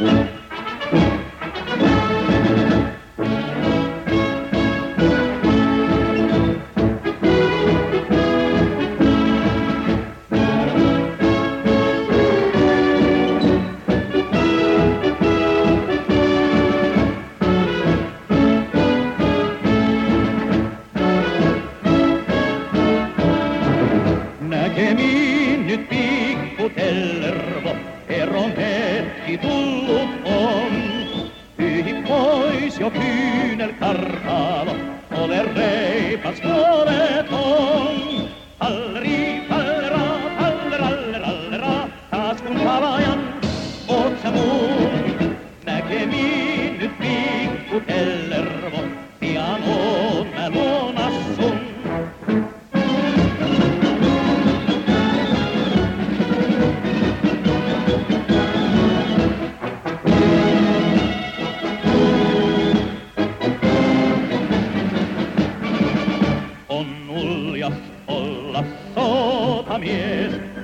Mm-hmm.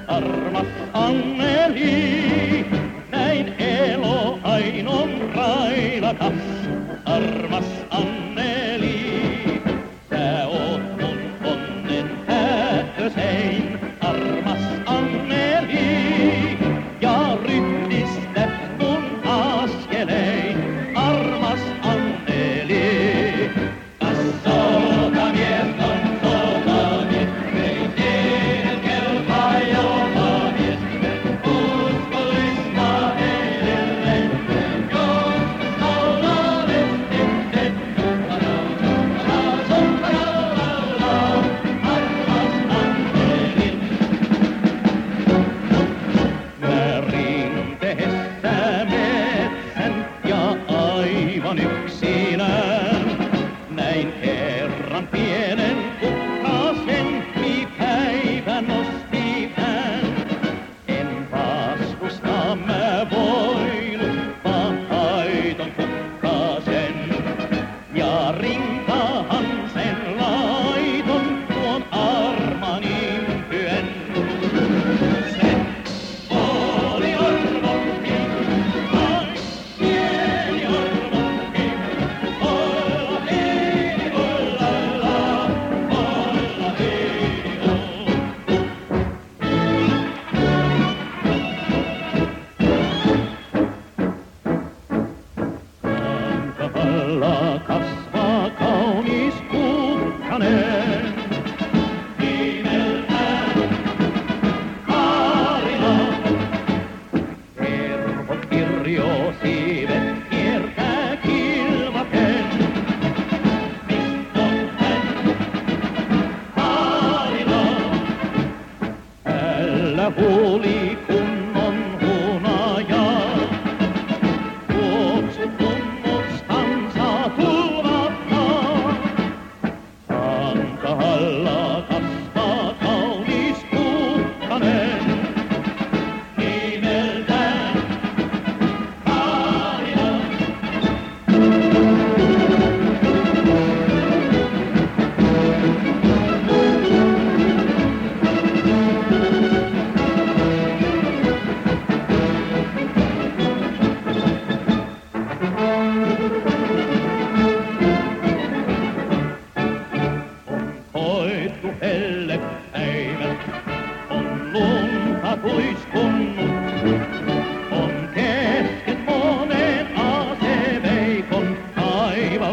armas Anneli. Näin elo ainon railata.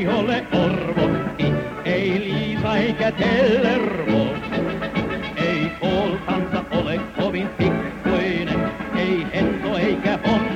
ei ole orvotti, ei Liisa eikä Tellervo. Ei oltansa ole kovin pikkuinen, ei Hento eikä Honka.